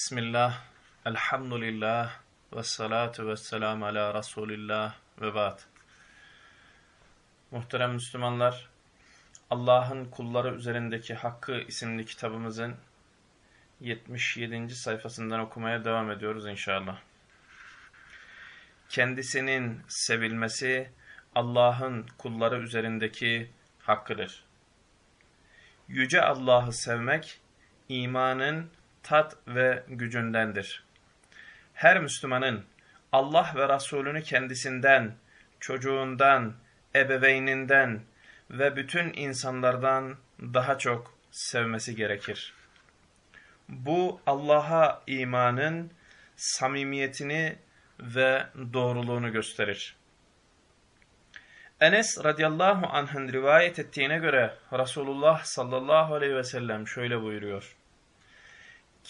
Bismillah, elhamdülillah, ve salatu ve selamu ala Resulillah ve ba'd. Muhterem Müslümanlar, Allah'ın kulları üzerindeki Hakkı isimli kitabımızın 77. sayfasından okumaya devam ediyoruz inşallah. Kendisinin sevilmesi Allah'ın kulları üzerindeki hakkıdır. Yüce Allah'ı sevmek, imanın tat ve gücündendir. Her Müslümanın Allah ve Resulünü kendisinden, çocuğundan, ebeveyninden ve bütün insanlardan daha çok sevmesi gerekir. Bu Allah'a imanın samimiyetini ve doğruluğunu gösterir. Enes radıyallahu anh'ın rivayet ettiğine göre Resulullah sallallahu aleyhi ve sellem şöyle buyuruyor.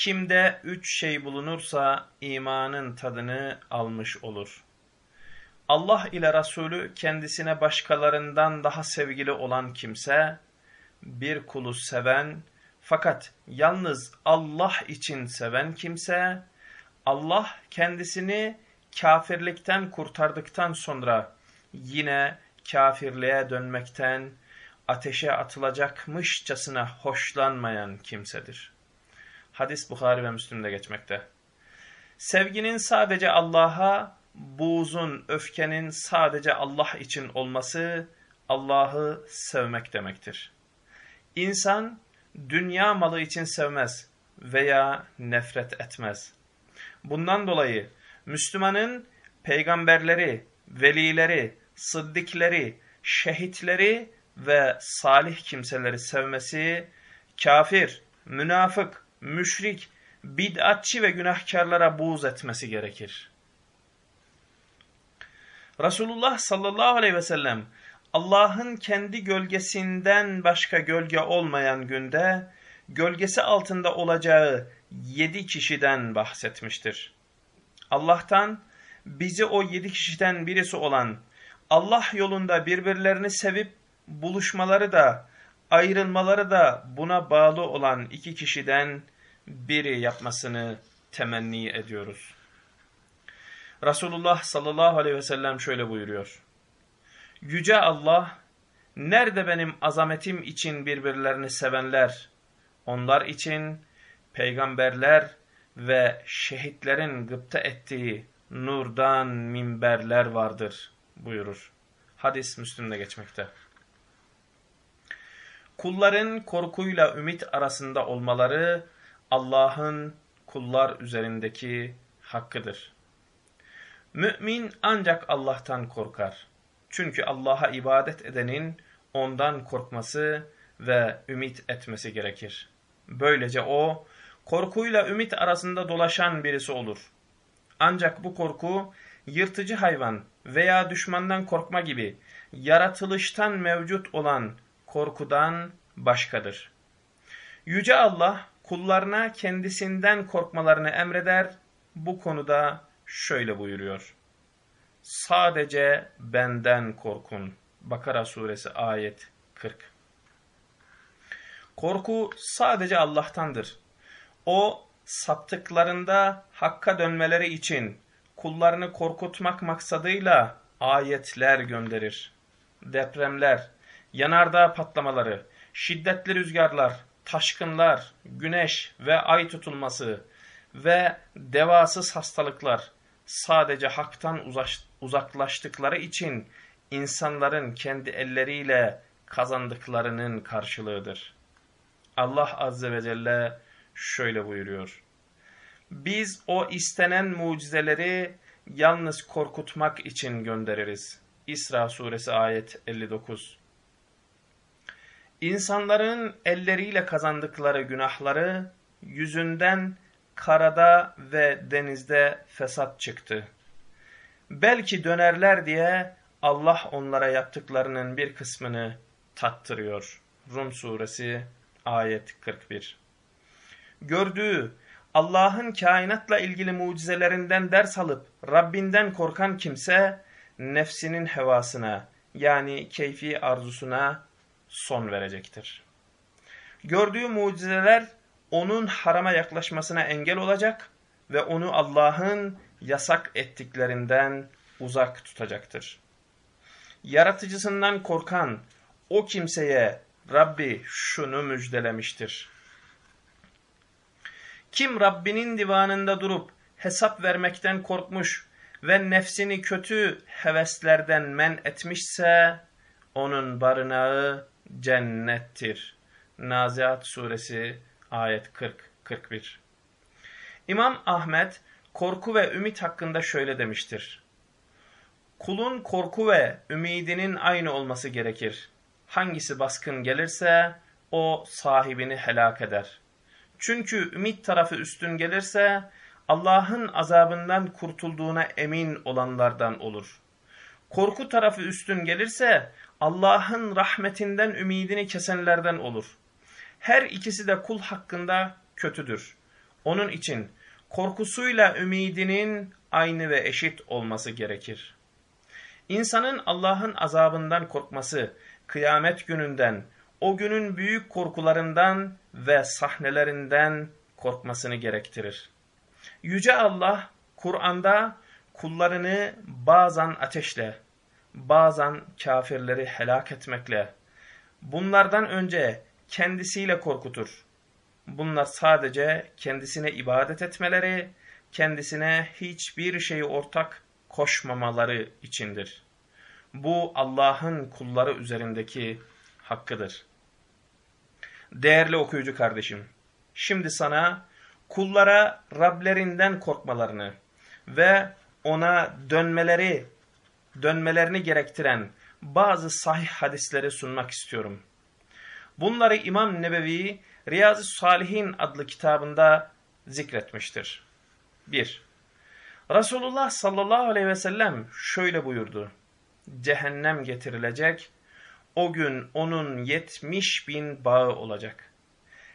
Kimde üç şey bulunursa imanın tadını almış olur. Allah ile Resulü kendisine başkalarından daha sevgili olan kimse, bir kulu seven fakat yalnız Allah için seven kimse, Allah kendisini kafirlikten kurtardıktan sonra yine kafirliğe dönmekten ateşe atılacakmışçasına hoşlanmayan kimsedir. Hadis Bukhari ve Müslim'de geçmekte. Sevginin sadece Allah'a, buğzun, öfkenin sadece Allah için olması Allah'ı sevmek demektir. İnsan dünya malı için sevmez veya nefret etmez. Bundan dolayı Müslümanın peygamberleri, velileri, sıddikleri, şehitleri ve salih kimseleri sevmesi, kafir, münafık, müşrik, bid'atçı ve günahkarlara buğz etmesi gerekir. Resulullah sallallahu aleyhi ve sellem Allah'ın kendi gölgesinden başka gölge olmayan günde gölgesi altında olacağı yedi kişiden bahsetmiştir. Allah'tan bizi o yedi kişiden birisi olan Allah yolunda birbirlerini sevip buluşmaları da ayrılmaları da buna bağlı olan iki kişiden biri yapmasını temenni ediyoruz. Resulullah sallallahu aleyhi ve sellem şöyle buyuruyor. Yüce Allah, nerede benim azametim için birbirlerini sevenler, onlar için peygamberler ve şehitlerin gıpta ettiği nurdan minberler vardır buyurur. Hadis Müslüm'de geçmekte. Kulların korkuyla ümit arasında olmaları Allah'ın kullar üzerindeki hakkıdır. Mümin ancak Allah'tan korkar. Çünkü Allah'a ibadet edenin ondan korkması ve ümit etmesi gerekir. Böylece o korkuyla ümit arasında dolaşan birisi olur. Ancak bu korku yırtıcı hayvan veya düşmandan korkma gibi yaratılıştan mevcut olan korkudan başkadır. Yüce Allah kullarına kendisinden korkmalarını emreder. Bu konuda şöyle buyuruyor. Sadece benden korkun. Bakara suresi ayet 40. Korku sadece Allah'tandır. O saptıklarında hakka dönmeleri için kullarını korkutmak maksadıyla ayetler gönderir. Depremler, yanardağ patlamaları, şiddetli rüzgarlar, taşkınlar, güneş ve ay tutulması ve devasız hastalıklar sadece haktan uzaklaştıkları için insanların kendi elleriyle kazandıklarının karşılığıdır. Allah Azze ve Celle şöyle buyuruyor. Biz o istenen mucizeleri yalnız korkutmak için göndeririz. İsra suresi ayet 59 İnsanların elleriyle kazandıkları günahları yüzünden karada ve denizde fesat çıktı. Belki dönerler diye Allah onlara yaptıklarının bir kısmını tattırıyor. Rum suresi ayet 41. Gördüğü Allah'ın kainatla ilgili mucizelerinden ders alıp Rabbinden korkan kimse nefsinin hevasına yani keyfi arzusuna son verecektir. Gördüğü mucizeler onun harama yaklaşmasına engel olacak ve onu Allah'ın yasak ettiklerinden uzak tutacaktır. Yaratıcısından korkan o kimseye Rabbi şunu müjdelemiştir. Kim Rabbinin divanında durup hesap vermekten korkmuş ve nefsini kötü heveslerden men etmişse onun barınağı cennettir. Naziat suresi ayet 40-41 İmam Ahmet korku ve ümit hakkında şöyle demiştir. Kulun korku ve ümidinin aynı olması gerekir. Hangisi baskın gelirse o sahibini helak eder. Çünkü ümit tarafı üstün gelirse Allah'ın azabından kurtulduğuna emin olanlardan olur. Korku tarafı üstün gelirse Allah'ın rahmetinden ümidini kesenlerden olur. Her ikisi de kul hakkında kötüdür. Onun için korkusuyla ümidinin aynı ve eşit olması gerekir. İnsanın Allah'ın azabından korkması, kıyamet gününden, o günün büyük korkularından ve sahnelerinden korkmasını gerektirir. Yüce Allah Kur'an'da kullarını bazen ateşle, bazen kafirleri helak etmekle, bunlardan önce kendisiyle korkutur. Bunlar sadece kendisine ibadet etmeleri, kendisine hiçbir şeyi ortak koşmamaları içindir. Bu Allah'ın kulları üzerindeki hakkıdır. Değerli okuyucu kardeşim, şimdi sana kullara Rablerinden korkmalarını ve ona dönmeleri, dönmelerini gerektiren bazı sahih hadisleri sunmak istiyorum. Bunları İmam Nebevi Riyazi Salihin adlı kitabında zikretmiştir. 1. Resulullah sallallahu aleyhi ve sellem şöyle buyurdu. Cehennem getirilecek, o gün onun yetmiş bin bağı olacak.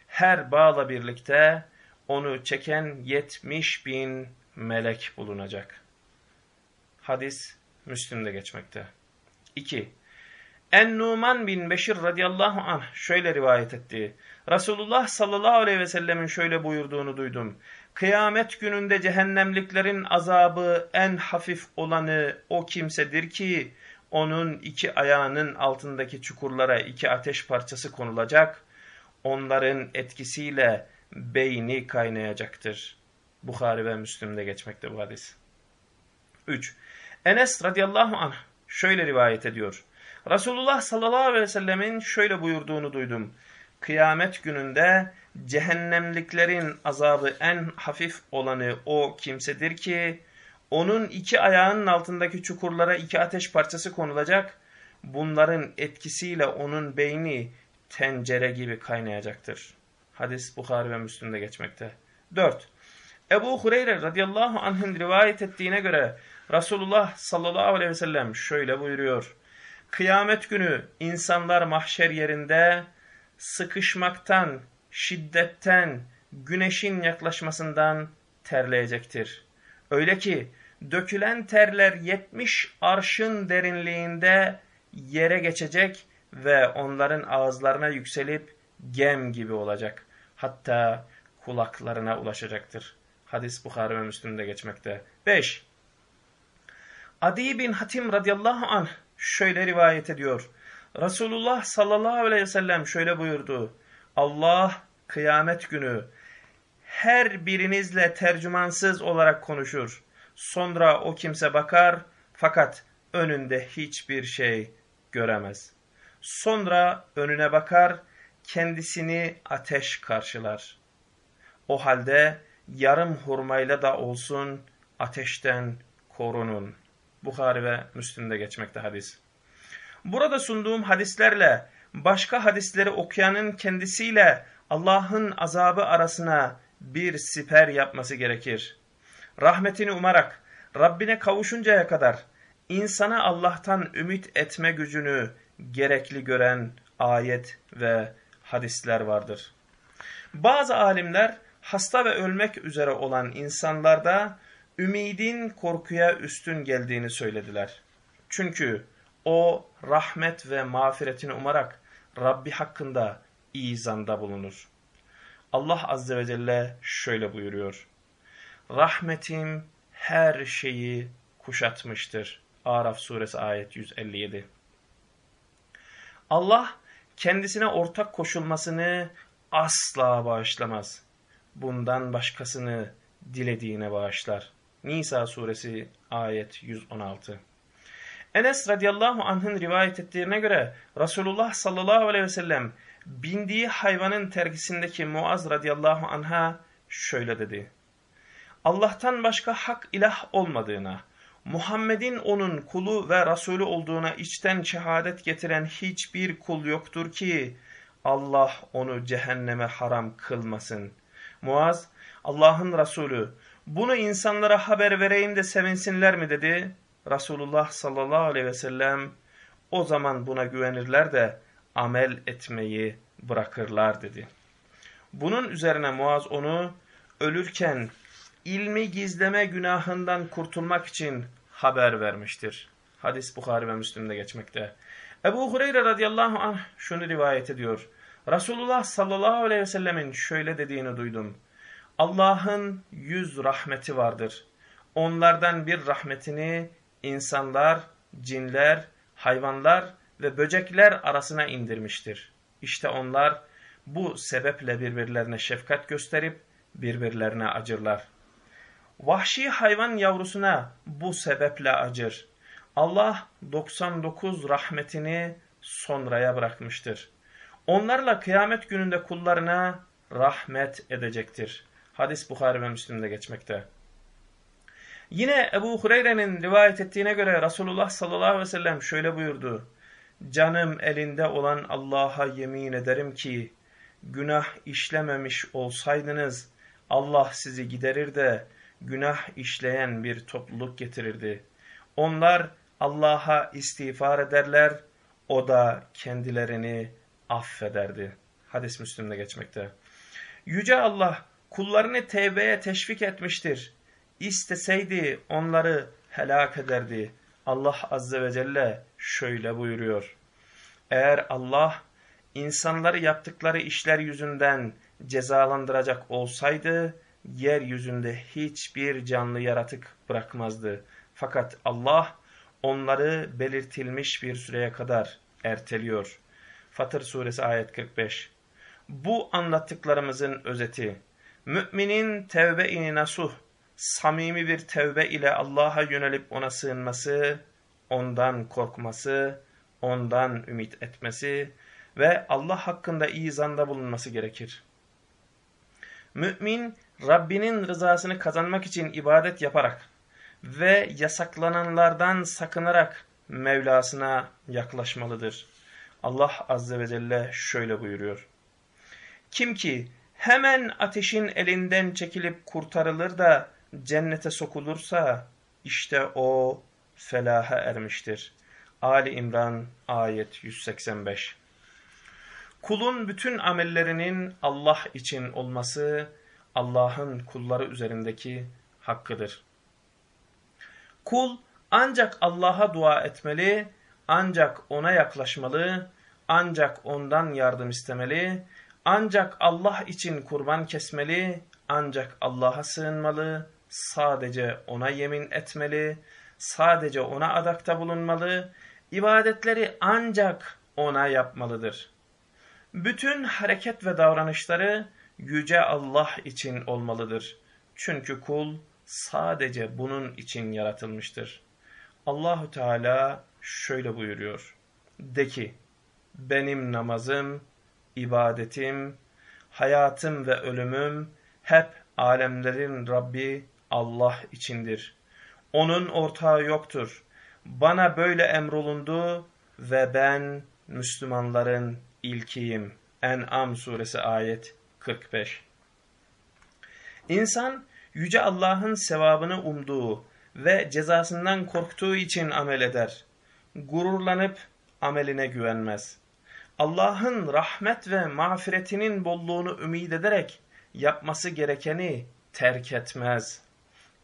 Her bağla birlikte onu çeken yetmiş bin melek bulunacak. Hadis Müslim'de geçmekte. 2. En-Numan bin Beşir radıyallahu anh şöyle rivayet etti. Resulullah sallallahu aleyhi ve sellemin şöyle buyurduğunu duydum. Kıyamet gününde cehennemliklerin azabı en hafif olanı o kimsedir ki onun iki ayağının altındaki çukurlara iki ateş parçası konulacak. Onların etkisiyle beyni kaynayacaktır. Bukhari ve Müslim'de geçmekte bu hadis. 3. Enes radıyallahu anh şöyle rivayet ediyor. Resulullah sallallahu aleyhi ve sellemin şöyle buyurduğunu duydum. Kıyamet gününde cehennemliklerin azabı en hafif olanı o kimsedir ki onun iki ayağının altındaki çukurlara iki ateş parçası konulacak. Bunların etkisiyle onun beyni tencere gibi kaynayacaktır. Hadis Bukhari ve Müslim'de geçmekte. 4. Ebu Hureyre radıyallahu anh'ın rivayet ettiğine göre Resulullah sallallahu aleyhi ve sellem şöyle buyuruyor. Kıyamet günü insanlar mahşer yerinde sıkışmaktan, şiddetten, güneşin yaklaşmasından terleyecektir. Öyle ki dökülen terler yetmiş arşın derinliğinde yere geçecek ve onların ağızlarına yükselip gem gibi olacak. Hatta kulaklarına ulaşacaktır. Hadis Bukhari ve Müslim'de geçmekte. 5. Adi bin Hatim radıyallahu anh şöyle rivayet ediyor. Resulullah sallallahu aleyhi ve sellem şöyle buyurdu. Allah kıyamet günü her birinizle tercümansız olarak konuşur. Sonra o kimse bakar fakat önünde hiçbir şey göremez. Sonra önüne bakar kendisini ateş karşılar. O halde yarım hurmayla da olsun ateşten korunun. Bukhari ve Müslim'de geçmekte hadis. Burada sunduğum hadislerle başka hadisleri okuyanın kendisiyle Allah'ın azabı arasına bir siper yapması gerekir. Rahmetini umarak Rabbine kavuşuncaya kadar insana Allah'tan ümit etme gücünü gerekli gören ayet ve hadisler vardır. Bazı alimler hasta ve ölmek üzere olan insanlarda ümidin korkuya üstün geldiğini söylediler. Çünkü o rahmet ve mağfiretini umarak Rabbi hakkında iyi zanda bulunur. Allah Azze ve Celle şöyle buyuruyor. Rahmetim her şeyi kuşatmıştır. Araf suresi ayet 157. Allah kendisine ortak koşulmasını asla bağışlamaz. Bundan başkasını dilediğine bağışlar. Nisa suresi ayet 116. Enes radıyallahu anh'ın rivayet ettiğine göre Resulullah sallallahu aleyhi ve sellem bindiği hayvanın tergisindeki Muaz radıyallahu anh'a şöyle dedi. Allah'tan başka hak ilah olmadığına, Muhammed'in onun kulu ve Resulü olduğuna içten şehadet getiren hiçbir kul yoktur ki Allah onu cehenneme haram kılmasın. Muaz, Allah'ın Resulü, bunu insanlara haber vereyim de sevinsinler mi dedi. Resulullah sallallahu aleyhi ve sellem, o zaman buna güvenirler de amel etmeyi bırakırlar dedi. Bunun üzerine Muaz onu ölürken ilmi gizleme günahından kurtulmak için haber vermiştir. Hadis Bukhari ve Müslim'de geçmekte. Ebu Hureyre radıyallahu anh şunu rivayet ediyor. Resulullah sallallahu aleyhi ve sellemin şöyle dediğini duydum. Allah'ın yüz rahmeti vardır. Onlardan bir rahmetini insanlar, cinler, hayvanlar ve böcekler arasına indirmiştir. İşte onlar bu sebeple birbirlerine şefkat gösterip birbirlerine acırlar. Vahşi hayvan yavrusuna bu sebeple acır. Allah 99 rahmetini sonraya bırakmıştır. Onlarla kıyamet gününde kullarına rahmet edecektir. Hadis Bukhari ve Müslim'de geçmekte. Yine Ebu Hureyre'nin rivayet ettiğine göre Resulullah sallallahu aleyhi ve sellem şöyle buyurdu. Canım elinde olan Allah'a yemin ederim ki günah işlememiş olsaydınız Allah sizi giderir de günah işleyen bir topluluk getirirdi. Onlar Allah'a istiğfar ederler, o da kendilerini affederdi. Hadis Müslüm'de geçmekte. Yüce Allah kullarını tevbeye teşvik etmiştir. İsteseydi onları helak ederdi. Allah Azze ve Celle şöyle buyuruyor. Eğer Allah insanları yaptıkları işler yüzünden cezalandıracak olsaydı, yeryüzünde hiçbir canlı yaratık bırakmazdı. Fakat Allah onları belirtilmiş bir süreye kadar erteliyor. Fatır suresi ayet 45. Bu anlattıklarımızın özeti, müminin tevbe-i nasuh, samimi bir tevbe ile Allah'a yönelip ona sığınması, ondan korkması, ondan ümit etmesi ve Allah hakkında iyi zanda bulunması gerekir. Mümin, Rabbinin rızasını kazanmak için ibadet yaparak ve yasaklananlardan sakınarak Mevlasına yaklaşmalıdır. Allah Azze ve Celle şöyle buyuruyor. Kim ki hemen ateşin elinden çekilip kurtarılır da cennete sokulursa işte o felaha ermiştir. Ali İmran ayet 185 Kulun bütün amellerinin Allah için olması Allah'ın kulları üzerindeki hakkıdır. Kul ancak Allah'a dua etmeli, ancak ona yaklaşmalı, ancak ondan yardım istemeli, ancak Allah için kurban kesmeli, ancak Allah'a sığınmalı, sadece ona yemin etmeli, sadece ona adakta bulunmalı, ibadetleri ancak ona yapmalıdır. Bütün hareket ve davranışları Yüce Allah için olmalıdır. Çünkü kul sadece bunun için yaratılmıştır. Allahu Teala şöyle buyuruyor. De ki, benim namazım, ibadetim, hayatım ve ölümüm hep alemlerin Rabbi Allah içindir. Onun ortağı yoktur. Bana böyle emrolundu ve ben Müslümanların ilkiyim. En'am suresi ayet 45 İnsan Yüce Allah'ın sevabını umduğu ve cezasından korktuğu için amel eder. Gururlanıp ameline güvenmez. Allah'ın rahmet ve mağfiretinin bolluğunu ümit ederek yapması gerekeni terk etmez.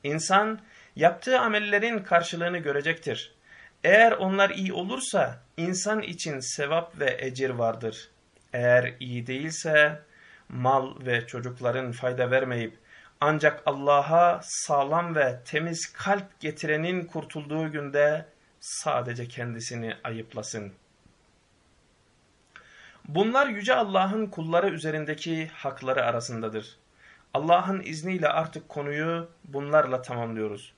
İnsan yaptığı amellerin karşılığını görecektir. Eğer onlar iyi olursa insan için sevap ve ecir vardır. Eğer iyi değilse mal ve çocukların fayda vermeyip ancak Allah'a sağlam ve temiz kalp getirenin kurtulduğu günde sadece kendisini ayıplasın. Bunlar Yüce Allah'ın kulları üzerindeki hakları arasındadır. Allah'ın izniyle artık konuyu bunlarla tamamlıyoruz.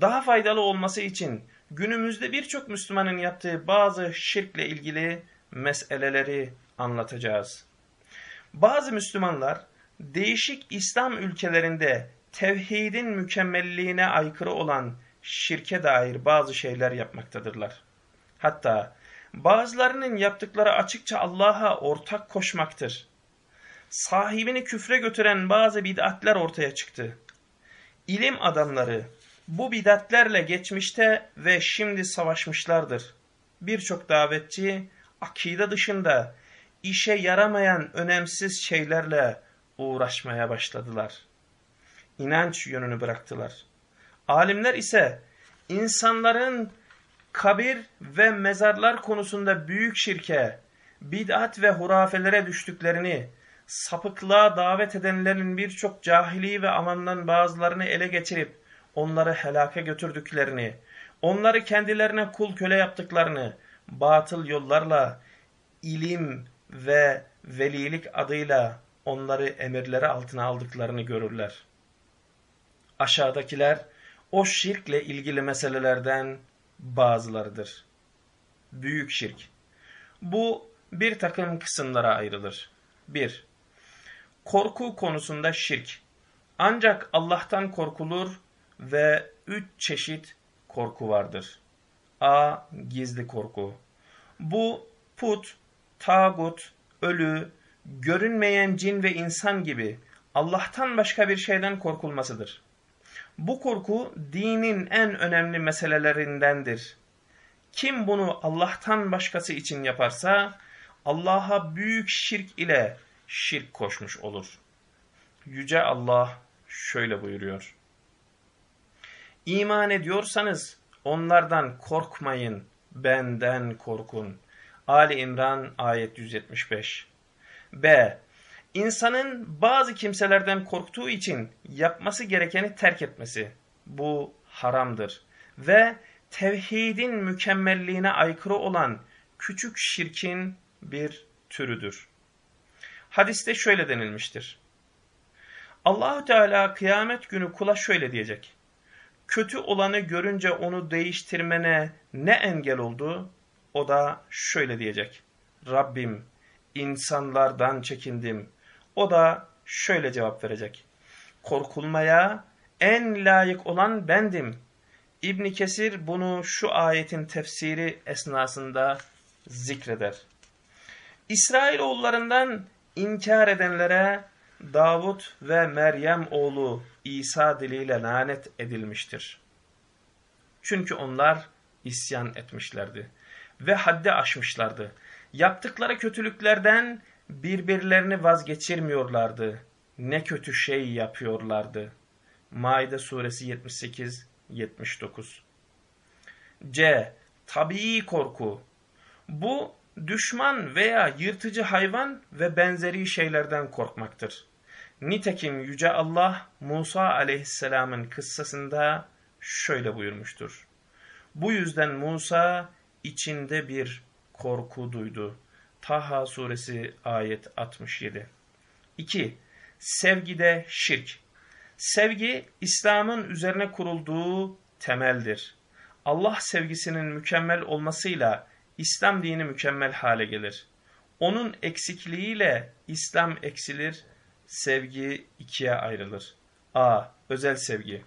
Daha faydalı olması için günümüzde birçok Müslümanın yaptığı bazı şirkle ilgili meseleleri anlatacağız. Bazı Müslümanlar değişik İslam ülkelerinde tevhidin mükemmelliğine aykırı olan şirke dair bazı şeyler yapmaktadırlar. Hatta bazılarının yaptıkları açıkça Allah'a ortak koşmaktır. Sahibini küfre götüren bazı bid'atler ortaya çıktı. İlim adamları bu bid'atlerle geçmişte ve şimdi savaşmışlardır. Birçok davetçi akide dışında işe yaramayan önemsiz şeylerle uğraşmaya başladılar. İnanç yönünü bıraktılar. Alimler ise insanların kabir ve mezarlar konusunda büyük şirke, bid'at ve hurafelere düştüklerini, sapıklığa davet edenlerin birçok cahili ve amandan bazılarını ele geçirip onları helake götürdüklerini, onları kendilerine kul köle yaptıklarını, batıl yollarla, ilim ve velilik adıyla onları emirleri altına aldıklarını görürler. Aşağıdakiler o şirkle ilgili meselelerden bazılarıdır. Büyük şirk. Bu bir takım kısımlara ayrılır. 1. Korku konusunda şirk. Ancak Allah'tan korkulur ve üç çeşit korku vardır. A. Gizli korku. Bu put, tağut, ölü, görünmeyen cin ve insan gibi Allah'tan başka bir şeyden korkulmasıdır. Bu korku dinin en önemli meselelerindendir. Kim bunu Allah'tan başkası için yaparsa Allah'a büyük şirk ile şirk koşmuş olur. Yüce Allah şöyle buyuruyor. İman ediyorsanız onlardan korkmayın, benden korkun. Ali İmran ayet 175 B. İnsanın bazı kimselerden korktuğu için yapması gerekeni terk etmesi. Bu haramdır. Ve tevhidin mükemmelliğine aykırı olan küçük şirkin bir türüdür. Hadiste şöyle denilmiştir. Allahu Teala kıyamet günü kula şöyle diyecek. Kötü olanı görünce onu değiştirmene ne engel oldu? O da şöyle diyecek. Rabbim insanlardan çekindim. O da şöyle cevap verecek. Korkulmaya en layık olan bendim. İbn Kesir bunu şu ayetin tefsiri esnasında zikreder. İsrailoğullarından inkar edenlere Davut ve Meryem oğlu İsa diliyle lanet edilmiştir. Çünkü onlar isyan etmişlerdi ve haddi aşmışlardı. Yaptıkları kötülüklerden birbirlerini vazgeçirmiyorlardı. Ne kötü şey yapıyorlardı. Maide suresi 78-79 C. Tabii korku. Bu düşman veya yırtıcı hayvan ve benzeri şeylerden korkmaktır. Nitekim Yüce Allah Musa aleyhisselamın kıssasında şöyle buyurmuştur. Bu yüzden Musa içinde bir korku duydu. Taha suresi ayet 67. 2. Sevgide şirk. Sevgi İslam'ın üzerine kurulduğu temeldir. Allah sevgisinin mükemmel olmasıyla İslam dini mükemmel hale gelir. Onun eksikliğiyle İslam eksilir, sevgi ikiye ayrılır. A. Özel sevgi.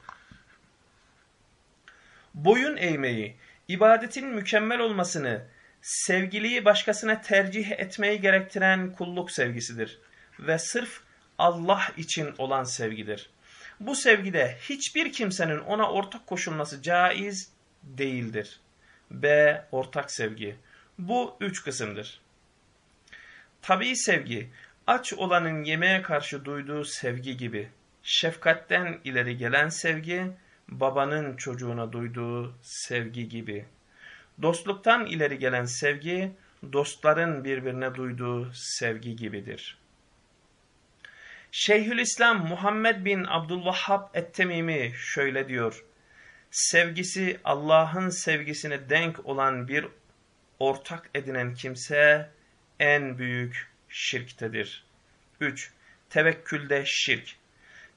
Boyun eğmeyi, ibadetin mükemmel olmasını, sevgiliyi başkasına tercih etmeyi gerektiren kulluk sevgisidir. Ve sırf Allah için olan sevgidir. Bu sevgide hiçbir kimsenin ona ortak koşulması caiz değildir. B. Ortak sevgi. Bu üç kısımdır. Tabii sevgi, aç olanın yemeğe karşı duyduğu sevgi gibi. Şefkatten ileri gelen sevgi, babanın çocuğuna duyduğu sevgi gibi. Dostluktan ileri gelen sevgi, dostların birbirine duyduğu sevgi gibidir. Şeyhülislam Muhammed bin Abdülvahhab Ettemimi şöyle diyor. Sevgisi Allah'ın sevgisine denk olan bir ortak edinen kimse en büyük şirktedir. 3. Tevekkülde şirk.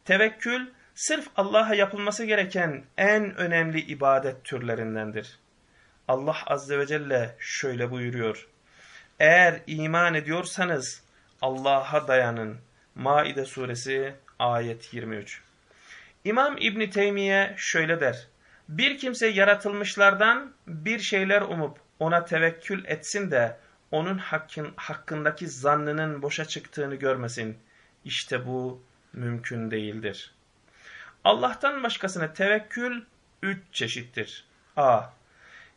Tevekkül sırf Allah'a yapılması gereken en önemli ibadet türlerindendir. Allah Azze ve Celle şöyle buyuruyor. Eğer iman ediyorsanız Allah'a dayanın. Maide suresi ayet 23. İmam İbni Teymiye şöyle der. Bir kimse yaratılmışlardan bir şeyler umup ona tevekkül etsin de onun hakkın, hakkındaki zannının boşa çıktığını görmesin. İşte bu mümkün değildir. Allah'tan başkasına tevekkül üç çeşittir. A.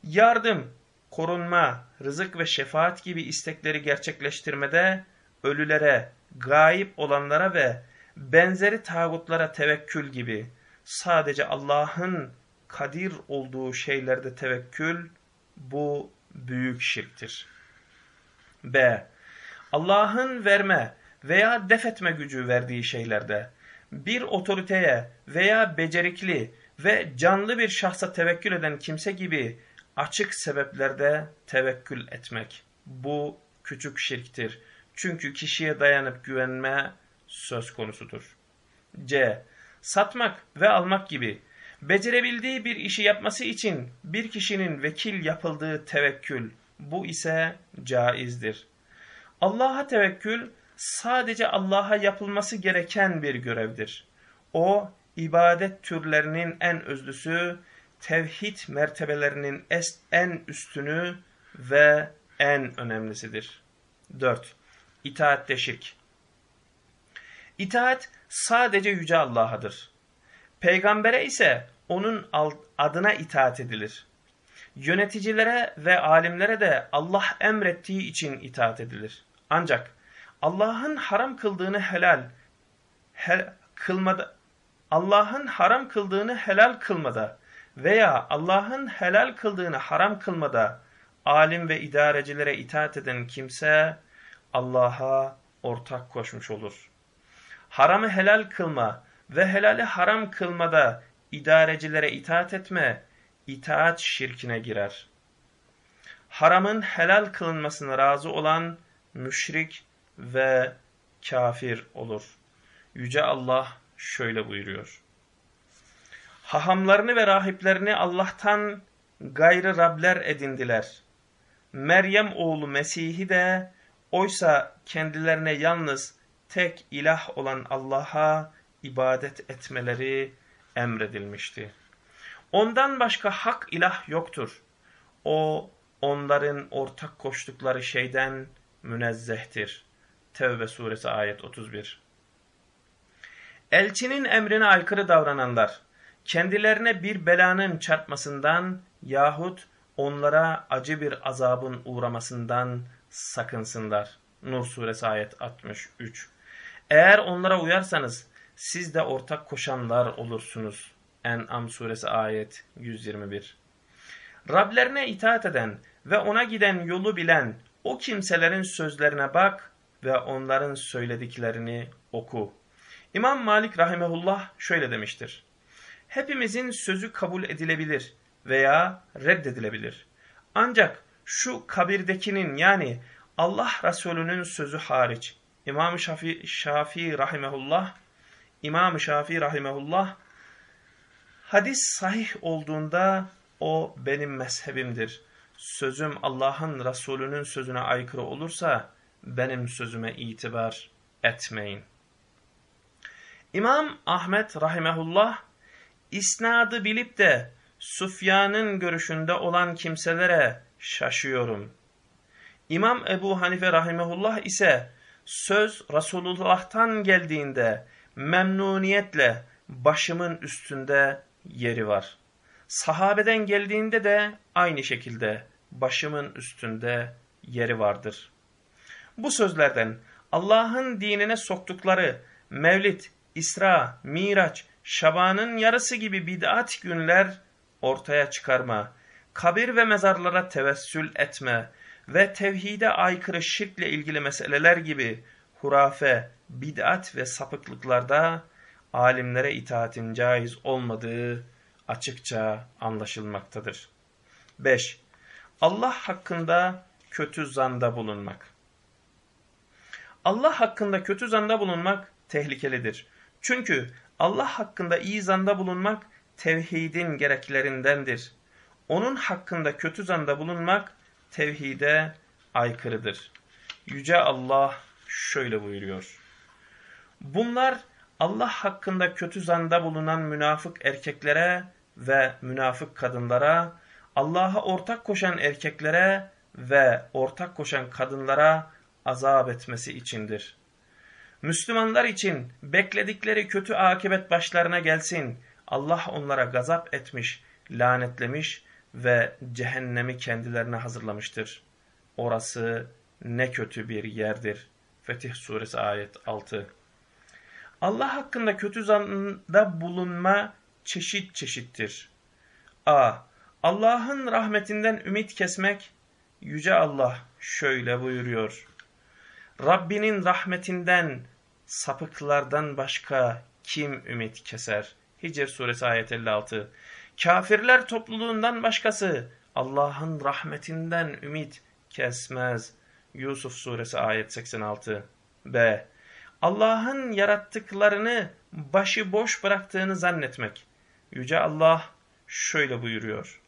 Yardım, korunma, rızık ve şefaat gibi istekleri gerçekleştirmede ölülere, gayip olanlara ve benzeri tağutlara tevekkül gibi sadece Allah'ın kadir olduğu şeylerde tevekkül bu büyük şirktir. B. Allah'ın verme veya defetme gücü verdiği şeylerde bir otoriteye veya becerikli ve canlı bir şahsa tevekkül eden kimse gibi açık sebeplerde tevekkül etmek. Bu küçük şirktir. Çünkü kişiye dayanıp güvenme söz konusudur. C. Satmak ve almak gibi becerebildiği bir işi yapması için bir kişinin vekil yapıldığı tevekkül, bu ise caizdir. Allah'a tevekkül sadece Allah'a yapılması gereken bir görevdir. O, ibadet türlerinin en özlüsü, tevhid mertebelerinin en üstünü ve en önemlisidir. 4. İtaatte şirk. İtaat sadece Yüce Allah'adır. Peygambere ise onun adına itaat edilir. Yöneticilere ve alimlere de Allah emrettiği için itaat edilir. Ancak Allah'ın haram kıldığını helal hel, kılmada Allah'ın haram kıldığını helal kılmada veya Allah'ın helal kıldığını haram kılmada alim ve idarecilere itaat eden kimse Allah'a ortak koşmuş olur. Haramı helal kılma ve helali haram kılmada idarecilere itaat etme, itaat şirkine girer. Haramın helal kılınmasına razı olan müşrik ve kafir olur. Yüce Allah şöyle buyuruyor. Hahamlarını ve rahiplerini Allah'tan gayrı Rabler edindiler. Meryem oğlu Mesih'i de oysa kendilerine yalnız tek ilah olan Allah'a ibadet etmeleri emredilmişti. Ondan başka hak ilah yoktur. O onların ortak koştukları şeyden münezzehtir. Tevbe suresi ayet 31. Elçinin emrine aykırı davrananlar, kendilerine bir belanın çarpmasından yahut onlara acı bir azabın uğramasından sakınsınlar. Nur suresi ayet 63. Eğer onlara uyarsanız siz de ortak koşanlar olursunuz. En'am suresi ayet 121. Rablerine itaat eden ve ona giden yolu bilen o kimselerin sözlerine bak ve onların söylediklerini oku. İmam Malik rahimehullah şöyle demiştir. Hepimizin sözü kabul edilebilir veya reddedilebilir. Ancak şu kabirdekinin yani Allah Resulü'nün sözü hariç İmam-ı Şafii, Şafii rahimehullah İmam-ı Şafii rahimehullah hadis sahih olduğunda o benim mezhebimdir. Sözüm Allah'ın Resulü'nün sözüne aykırı olursa benim sözüme itibar etmeyin. İmam Ahmet rahimehullah isnadı bilip de Sufyan'ın görüşünde olan kimselere şaşıyorum. İmam Ebu Hanife rahimehullah ise söz Resulullah'tan geldiğinde memnuniyetle başımın üstünde yeri var. Sahabeden geldiğinde de aynı şekilde başımın üstünde yeri vardır. Bu sözlerden Allah'ın dinine soktukları Mevlid, İsra, Miraç, Şaban'ın yarısı gibi bid'at günler ortaya çıkarma, kabir ve mezarlara tevessül etme ve tevhide aykırı şirkle ilgili meseleler gibi hurafe, bid'at ve sapıklıklarda alimlere itaatin caiz olmadığı açıkça anlaşılmaktadır. 5. Allah hakkında kötü zanda bulunmak. Allah hakkında kötü zanda bulunmak tehlikelidir. Çünkü Allah hakkında iyi zanda bulunmak tevhidin gereklerindendir. Onun hakkında kötü zanda bulunmak tevhide aykırıdır. Yüce Allah şöyle buyuruyor. Bunlar Allah hakkında kötü zanda bulunan münafık erkeklere ve münafık kadınlara, Allah'a ortak koşan erkeklere ve ortak koşan kadınlara azap etmesi içindir. Müslümanlar için bekledikleri kötü akıbet başlarına gelsin. Allah onlara gazap etmiş, lanetlemiş ve cehennemi kendilerine hazırlamıştır. Orası ne kötü bir yerdir. Fetih Suresi ayet 6 Allah hakkında kötü zanda bulunma çeşit çeşittir. A. Allah'ın rahmetinden ümit kesmek, Yüce Allah şöyle buyuruyor. Rabbinin rahmetinden sapıklardan başka kim ümit keser? Hicr suresi ayet 56. Kafirler topluluğundan başkası Allah'ın rahmetinden ümit kesmez. Yusuf suresi ayet 86. B. Allah'ın yarattıklarını başıboş bıraktığını zannetmek. Yüce Allah şöyle buyuruyor.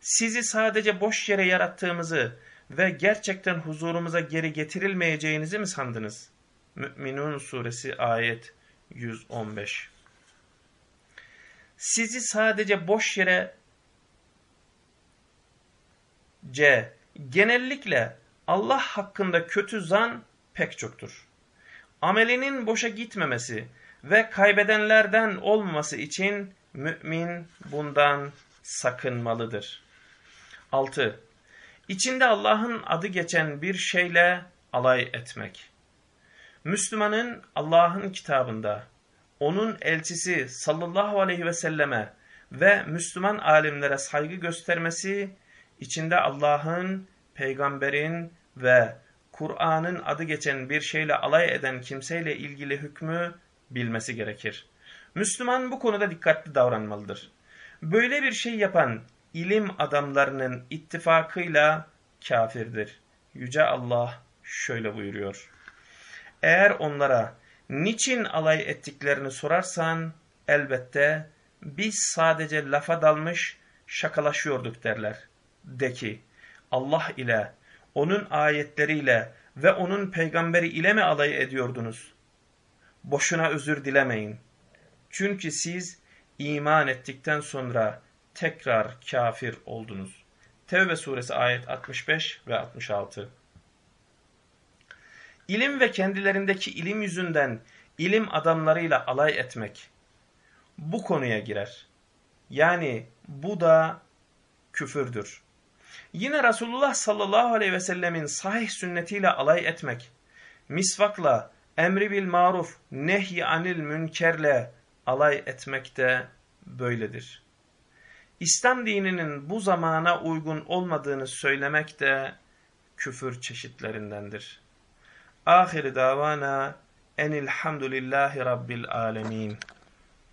Sizi sadece boş yere yarattığımızı ve gerçekten huzurumuza geri getirilmeyeceğinizi mi sandınız? Mü'minun suresi ayet 115 Sizi sadece boş yere C. Genellikle Allah hakkında kötü zan pek çoktur. Amelinin boşa gitmemesi ve kaybedenlerden olmaması için mümin bundan sakınmalıdır. 6. İçinde Allah'ın adı geçen bir şeyle alay etmek. Müslümanın Allah'ın kitabında, onun elçisi sallallahu aleyhi ve selleme ve Müslüman alimlere saygı göstermesi, içinde Allah'ın, peygamberin ve Kur'an'ın adı geçen bir şeyle alay eden kimseyle ilgili hükmü bilmesi gerekir. Müslüman bu konuda dikkatli davranmalıdır. Böyle bir şey yapan ilim adamlarının ittifakıyla kafirdir. Yüce Allah şöyle buyuruyor. Eğer onlara niçin alay ettiklerini sorarsan elbette biz sadece lafa dalmış şakalaşıyorduk derler. De ki Allah ile, onun ayetleriyle ve onun peygamberi ile mi alay ediyordunuz? Boşuna özür dilemeyin. Çünkü siz iman ettikten sonra tekrar kafir oldunuz. Tevbe suresi ayet 65 ve 66. İlim ve kendilerindeki ilim yüzünden ilim adamlarıyla alay etmek bu konuya girer. Yani bu da küfürdür. Yine Resulullah sallallahu aleyhi ve sellemin sahih sünnetiyle alay etmek, misvakla, emri bil maruf, nehy anil münkerle alay etmek de böyledir. İslam dininin bu zamana uygun olmadığını söylemek de küfür çeşitlerindendir. Ahir davana enilhamdülillahi rabbil alemin.